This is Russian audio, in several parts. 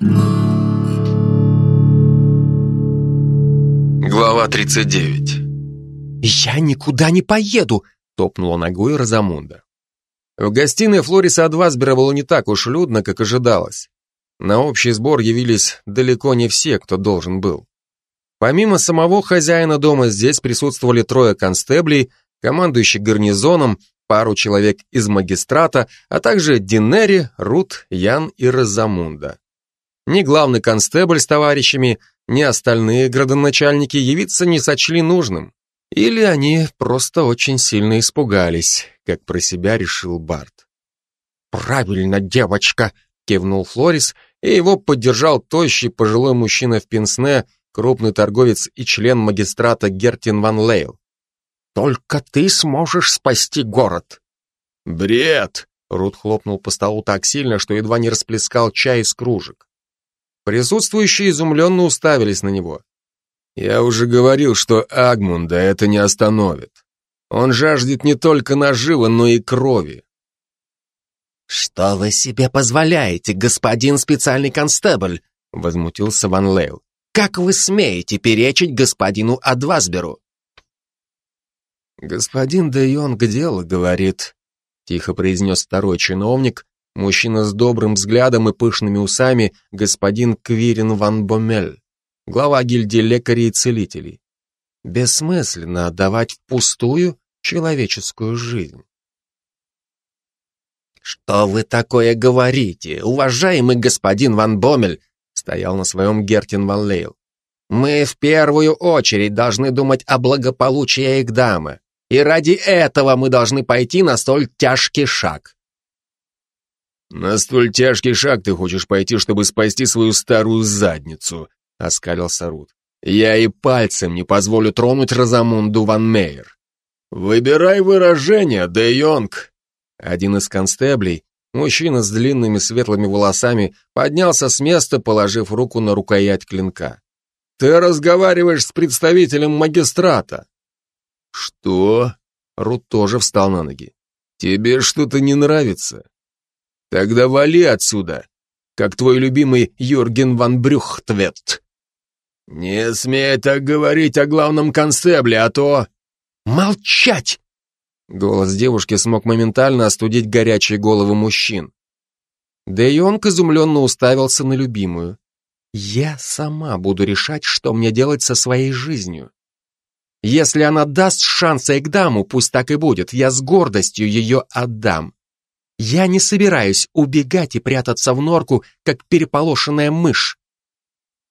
Глава 39 «Я никуда не поеду!» — топнула ногой Розамунда. В гостиной Флориса Адвасбера было не так уж людно, как ожидалось. На общий сбор явились далеко не все, кто должен был. Помимо самого хозяина дома здесь присутствовали трое констеблей, командующий гарнизоном, пару человек из магистрата, а также Динери, Рут, Ян и Розамунда. Ни главный констебль с товарищами, ни остальные градоначальники явиться не сочли нужным. Или они просто очень сильно испугались, как про себя решил Барт. «Правильно, девочка!» — кивнул Флорис, и его поддержал тощий пожилой мужчина в пенсне, крупный торговец и член магистрата Гертин Ван Лейл. «Только ты сможешь спасти город!» «Бред!» — Рут хлопнул по столу так сильно, что едва не расплескал чай из кружек. Присутствующие изумленно уставились на него. «Я уже говорил, что Агмунда это не остановит. Он жаждет не только наживы, но и крови. «Что вы себе позволяете, господин специальный констебль?» — возмутился Ван Лейл. «Как вы смеете перечить господину Адвасберу?» «Господин де Йонг дело говорит», — тихо произнес второй чиновник, Мужчина с добрым взглядом и пышными усами, господин Квирин ван Бомель, глава гильдии лекарей и целителей. Бессмысленно отдавать впустую человеческую жизнь. «Что вы такое говорите, уважаемый господин Ван Бомель?» стоял на своем Гертин Ван Лейл. «Мы в первую очередь должны думать о благополучии Эгдама, и ради этого мы должны пойти на столь тяжкий шаг. «На столь тяжкий шаг ты хочешь пойти, чтобы спасти свою старую задницу», — оскалился Рут. «Я и пальцем не позволю тронуть Розамунду Ван Мейер». «Выбирай выражение, Де Йонг!» Один из констеблей, мужчина с длинными светлыми волосами, поднялся с места, положив руку на рукоять клинка. «Ты разговариваешь с представителем магистрата». «Что?» Рут тоже встал на ноги. «Тебе что-то не нравится?» Тогда вали отсюда, как твой любимый Юрген ван Брюхтвет. Не смей так говорить о главном констебле, а то... Молчать! Голос девушки смог моментально остудить горячие головы мужчин. Де Йонг изумленно уставился на любимую. «Я сама буду решать, что мне делать со своей жизнью. Если она даст шанс Эгдаму, пусть так и будет, я с гордостью ее отдам. Я не собираюсь убегать и прятаться в норку, как переполошенная мышь.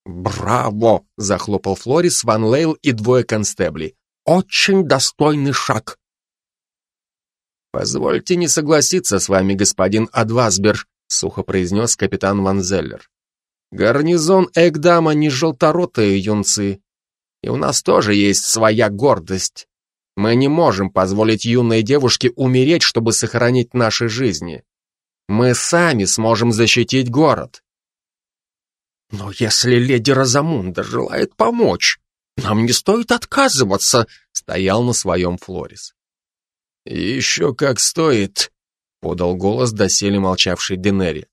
«Браво!» — захлопал Флорис, Ван Лейл и двое констеблей. «Очень достойный шаг!» «Позвольте не согласиться с вами, господин Адвасбер», — сухо произнес капитан Ван Зеллер. «Гарнизон Эгдама не желторотые юнцы, и у нас тоже есть своя гордость. Мы не можем позволить юной девушке умереть, чтобы сохранить наши жизни. Мы сами сможем защитить город. Но если леди Розамунда желает помочь, нам не стоит отказываться, стоял на своем Флорис. Еще как стоит, подал голос доселе молчавший Денери.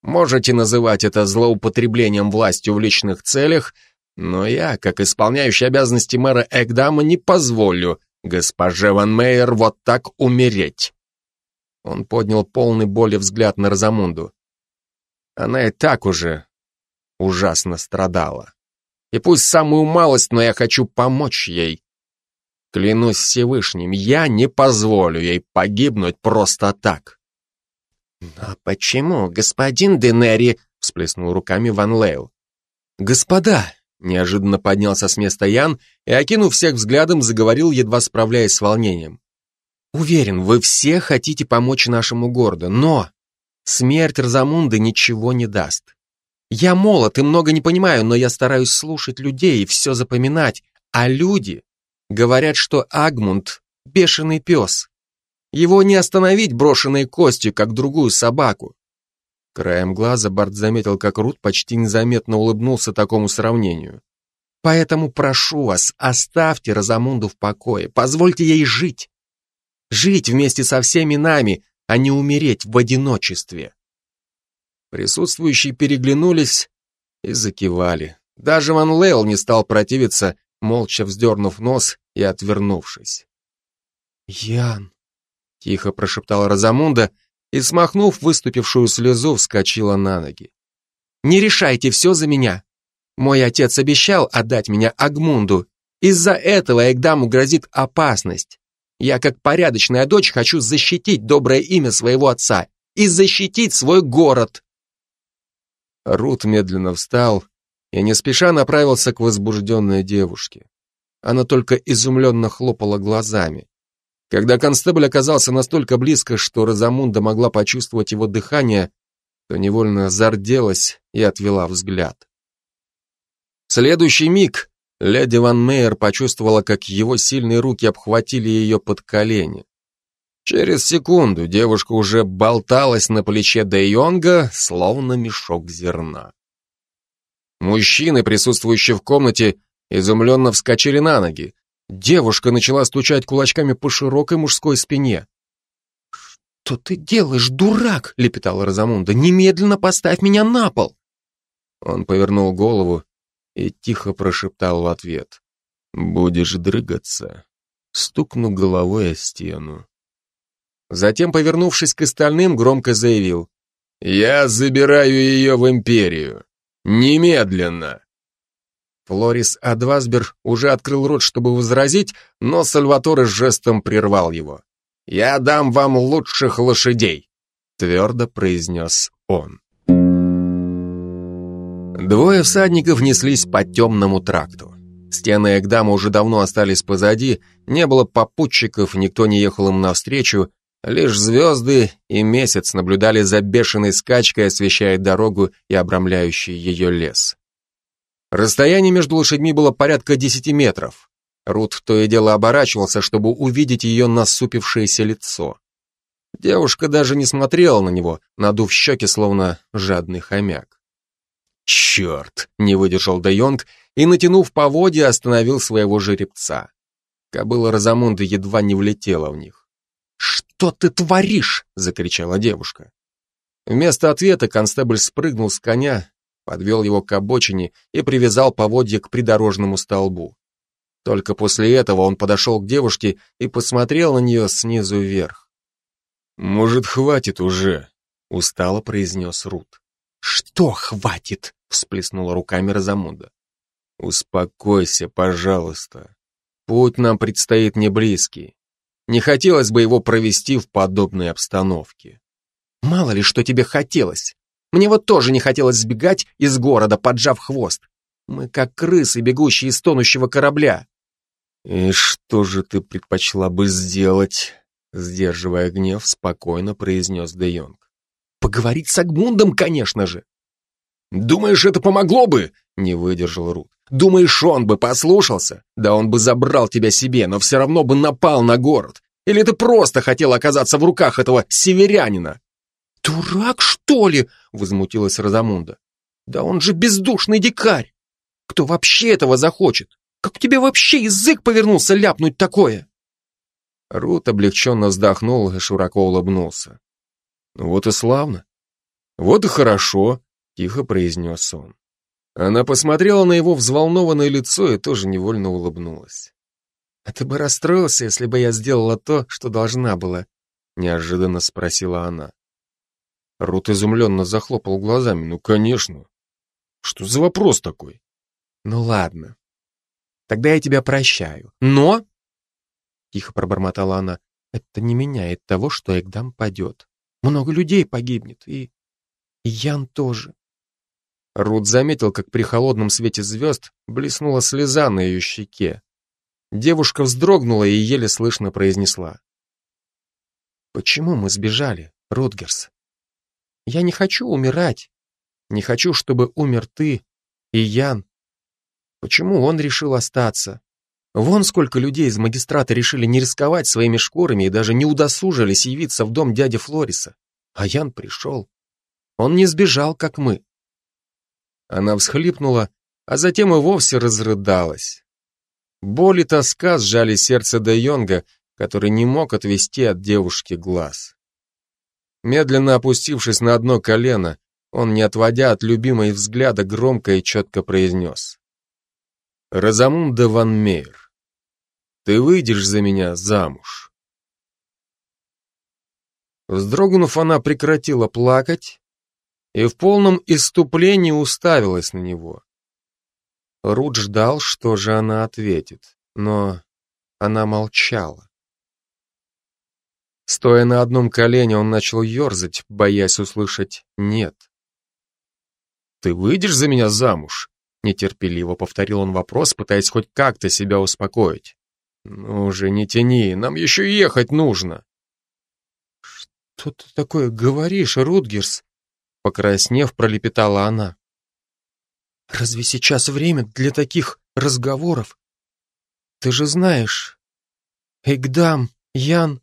Можете называть это злоупотреблением властью в личных целях, но я, как исполняющий обязанности мэра Эгдама, не позволю Госпоже Ван Мейер вот так умереть. Он поднял полный боли взгляд на Розамунду. Она и так уже ужасно страдала. И пусть самую малость, но я хочу помочь ей. Клянусь Всевышним, я не позволю ей погибнуть просто так. «Но почему, господин Денери?» — всплеснул руками Ван Лейл. «Господа, Неожиданно поднялся с места Ян и, окинув всех взглядом, заговорил, едва справляясь с волнением. «Уверен, вы все хотите помочь нашему городу, но смерть Розамунды ничего не даст. Я молод и много не понимаю, но я стараюсь слушать людей и все запоминать, а люди говорят, что Агмунд — бешеный пес. Его не остановить брошенной костью, как другую собаку. Краем глаза Барт заметил, как Рут почти незаметно улыбнулся такому сравнению. «Поэтому прошу вас, оставьте Розамунду в покое, позвольте ей жить. Жить вместе со всеми нами, а не умереть в одиночестве». Присутствующие переглянулись, и закивали. Даже Ван Лейл не стал противиться, молча вздернув нос и отвернувшись. «Ян!» — тихо прошептала Розамунда и, смахнув выступившую слезу, вскочила на ноги. «Не решайте все за меня. Мой отец обещал отдать меня Агмунду. Из-за этого Эгдаму грозит опасность. Я, как порядочная дочь, хочу защитить доброе имя своего отца и защитить свой город». Рут медленно встал и не спеша направился к возбужденной девушке. Она только изумленно хлопала глазами. Когда констебль оказался настолько близко, что Розамунда могла почувствовать его дыхание, то невольно зарделась и отвела взгляд. В следующий миг леди Ван Мейер почувствовала, как его сильные руки обхватили ее под колени. Через секунду девушка уже болталась на плече Де Йонга, словно мешок зерна. Мужчины, присутствующие в комнате, изумленно вскочили на ноги. Девушка начала стучать кулачками по широкой мужской спине. «Что ты делаешь, дурак?» — лепетала Розамунда. «Немедленно поставь меня на пол!» Он повернул голову и тихо прошептал в ответ. «Будешь дрыгаться, стукну головой о стену». Затем, повернувшись к остальным, громко заявил. «Я забираю ее в империю. Немедленно!» Флорис Адвасбер уже открыл рот, чтобы возразить, но Сальваторе жестом прервал его. «Я дам вам лучших лошадей», — твердо произнес он. Двое всадников неслись по темному тракту. Стены Эгдама уже давно остались позади, не было попутчиков, никто не ехал им навстречу, Лишь звезды и месяц наблюдали за бешеной скачкой, освещая дорогу и обрамляющий ее лес. Расстояние между лошадьми было порядка десяти метров. Рут то и дело оборачивался, чтобы увидеть ее насупившееся лицо. Девушка даже не смотрела на него, надув щеки, словно жадный хомяк. «Черт!» — не выдержал Де Йонг и, натянув поводья, остановил своего жеребца. Кобыла Розамунда едва не влетела в них. «Что ты творишь?» — закричала девушка. Вместо ответа констебль спрыгнул с коня, подвел его к обочине и привязал поводья к придорожному столбу. Только после этого он подошел к девушке и посмотрел на нее снизу вверх. «Может, хватит уже?» — устало произнес Рут. «Что хватит?» — всплеснула руками Розамунда. «Успокойся, пожалуйста. Путь нам предстоит не близкий. Не хотелось бы его провести в подобной обстановке. Мало ли, что тебе хотелось. Мне вот тоже не хотелось сбегать из города, поджав хвост. Мы как крысы, бегущие из тонущего корабля. И что же ты предпочла бы сделать? Сдерживая гнев, спокойно произнес Де Йонг. Поговорить с Агмундом, конечно же. Думаешь, это помогло бы? Не выдержал Рут. Думаешь, он бы послушался? Да он бы забрал тебя себе, но все равно бы напал на город. Или ты просто хотел оказаться в руках этого северянина? Дурак, что ли? Возмутилась Розамунда. Да он же бездушный дикарь. Кто вообще этого захочет? Как тебе вообще язык повернулся ляпнуть такое? Рут облегченно вздохнул и широко улыбнулся. «Ну вот и славно. Вот и хорошо», — тихо произнес он. Она посмотрела на его взволнованное лицо и тоже невольно улыбнулась. «А ты бы расстроился, если бы я сделала то, что должна была?» Неожиданно спросила она. Рут изумленно захлопал глазами. «Ну, конечно. Что за вопрос такой?» «Ну ладно. Тогда я тебя прощаю. Но...» Тихо пробормотала она. «Это не меняет того, что Эгдам падет. Много людей погибнет, и... и Ян тоже. Рут заметил, как при холодном свете звезд блеснула слеза на ее щеке. Девушка вздрогнула и еле слышно произнесла. «Почему мы сбежали, Рутгерс? Я не хочу умирать. Не хочу, чтобы умер ты и Ян. Почему он решил остаться? Вон сколько людей из магистрата решили не рисковать своими шкурами и даже не удосужились явиться в дом дяди Флориса. А Ян пришел. Он не сбежал, как мы. Она всхлипнула, а затем и вовсе разрыдалась. Боль и тоска сжали сердце Де Йонга, который не мог отвести от девушки глаз. Медленно опустившись на одно колено, Он, не отводя от любимой взгляда, громко и четко произнес. «Розамунда Ван Мейер, ты выйдешь за меня замуж?» Вздрогнув, она прекратила плакать и в полном иступлении уставилась на него. Рут ждал, что же она ответит, но она молчала. Стоя на одном колене, он начал ерзать, боясь услышать «нет». «Ты выйдешь за меня замуж?» Нетерпеливо повторил он вопрос, пытаясь хоть как-то себя успокоить. «Ну же, не тяни, нам еще ехать нужно!» «Что ты такое говоришь, Рутгерс?» Покраснев, пролепетала она. «Разве сейчас время для таких разговоров? Ты же знаешь, Игдам, Ян...»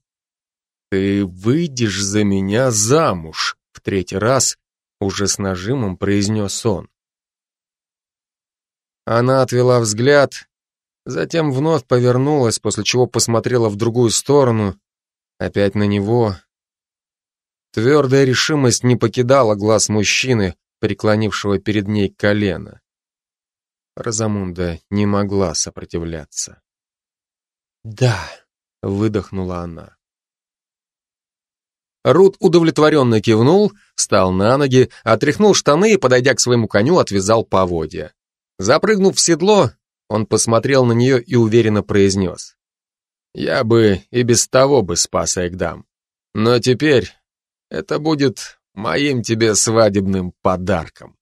«Ты выйдешь за меня замуж!» В третий раз уже с нажимом произнес он. Она отвела взгляд, затем вновь повернулась, после чего посмотрела в другую сторону, опять на него. Твердая решимость не покидала глаз мужчины, преклонившего перед ней колено. Розамунда не могла сопротивляться. «Да», — выдохнула она. Рут удовлетворенно кивнул, встал на ноги, отряхнул штаны и, подойдя к своему коню, отвязал поводья. Запрыгнув в седло, он посмотрел на нее и уверенно произнес. «Я бы и без того бы спас Айгдам. Но теперь это будет моим тебе свадебным подарком».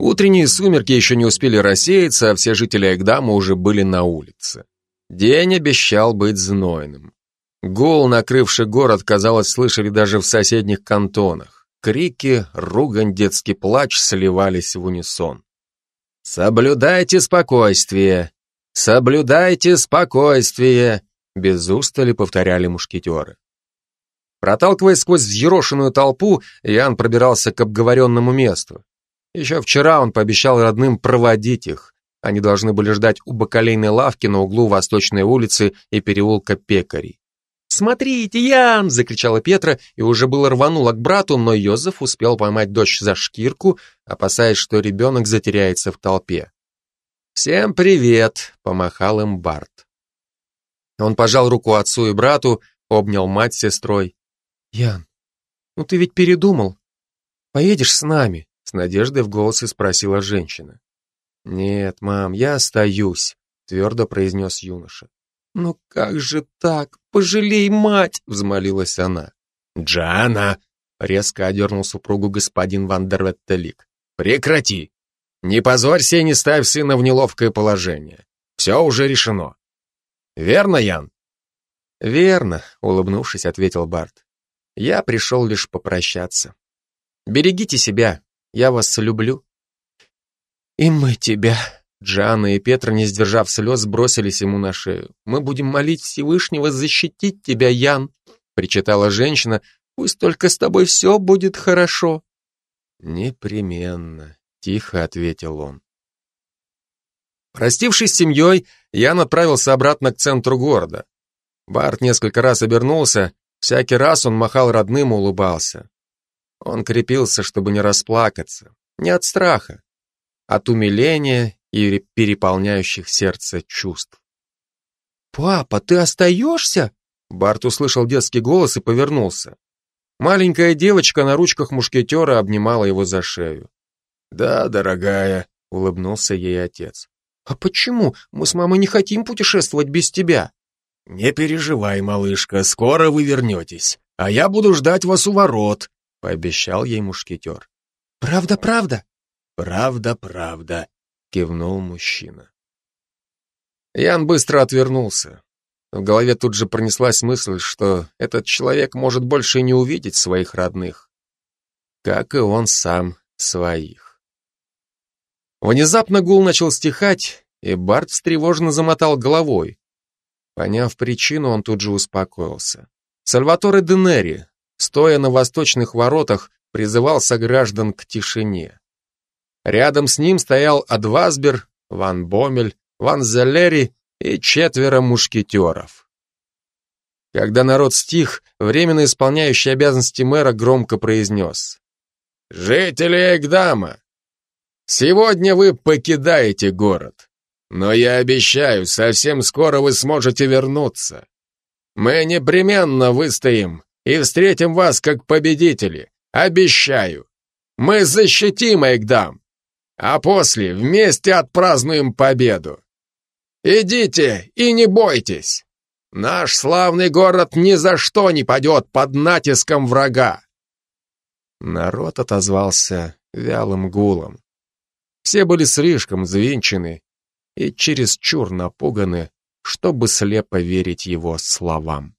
Утренние сумерки еще не успели рассеяться, а все жители Айгдама уже были на улице. День обещал быть знойным. Гул, накрывший город, казалось, слышали даже в соседних кантонах. Крики, ругань, детский плач сливались в унисон. «Соблюдайте спокойствие! Соблюдайте спокойствие!» Без устали повторяли мушкетеры. Проталкиваясь сквозь взъерошенную толпу, Иоанн пробирался к обговоренному месту. Еще вчера он пообещал родным проводить их. Они должны были ждать у бакалейной лавки на углу Восточной улицы и переулка Пекарей. «Смотрите, Ян!» — закричала Петра и уже было рванула к брату, но Йозеф успел поймать дочь за шкирку, опасаясь, что ребенок затеряется в толпе. «Всем привет!» — помахал им Барт. Он пожал руку отцу и брату, обнял мать с сестрой. «Ян, ну ты ведь передумал? Поедешь с нами?» — с надеждой в голосе спросила женщина. «Нет, мам, я остаюсь», — твердо произнес юноша. «Ну как же так? Пожалей мать!» — взмолилась она. «Джана!» — резко одернул супругу господин Вандерветтелик. «Прекрати! Не позорься и не ставь сына в неловкое положение. Все уже решено. Верно, Ян?» «Верно», — улыбнувшись, ответил Барт. «Я пришел лишь попрощаться. Берегите себя, я вас люблю». «И мы тебя». Джанна и Петра, не сдержав слез, бросились ему на шею. «Мы будем молить Всевышнего защитить тебя, Ян», причитала женщина. «Пусть только с тобой все будет хорошо». «Непременно», — тихо ответил он. Простившись с семьей, Ян отправился обратно к центру города. Барт несколько раз обернулся, всякий раз он махал родным и улыбался. Он крепился, чтобы не расплакаться, не от страха, от умиления и переполняющих сердце чувств. «Папа, ты остаешься?» Барт услышал детский голос и повернулся. Маленькая девочка на ручках мушкетера обнимала его за шею. «Да, дорогая», — улыбнулся ей отец. «А почему? Мы с мамой не хотим путешествовать без тебя». «Не переживай, малышка, скоро вы вернетесь, а я буду ждать вас у ворот», — пообещал ей мушкетер. «Правда, правда?» «Правда, правда», — кивнул мужчина. Ян быстро отвернулся. В голове тут же пронеслась мысль, что этот человек может больше не увидеть своих родных, как и он сам своих. Внезапно гул начал стихать, и Барт встревоженно замотал головой. Поняв причину, он тут же успокоился. Сальваторе Денери, стоя на восточных воротах, призывал сограждан к тишине. Рядом с ним стоял Адвасбер, Ван Бомель, Ван Зелери и четверо мушкетеров. Когда народ стих, временно исполняющий обязанности мэра громко произнес. «Жители Эгдама, сегодня вы покидаете город, но я обещаю, совсем скоро вы сможете вернуться. Мы непременно выстоим и встретим вас как победители, обещаю. Мы защитим Эгдам, а после вместе отпразднуем победу. Идите и не бойтесь!» Наш славный город ни за что не падет под натиском врага. Народ отозвался вялым гулом. Все были слишком взвинчены и чересчур напуганы, чтобы слепо верить его словам.